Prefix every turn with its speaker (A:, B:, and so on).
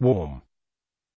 A: Warm.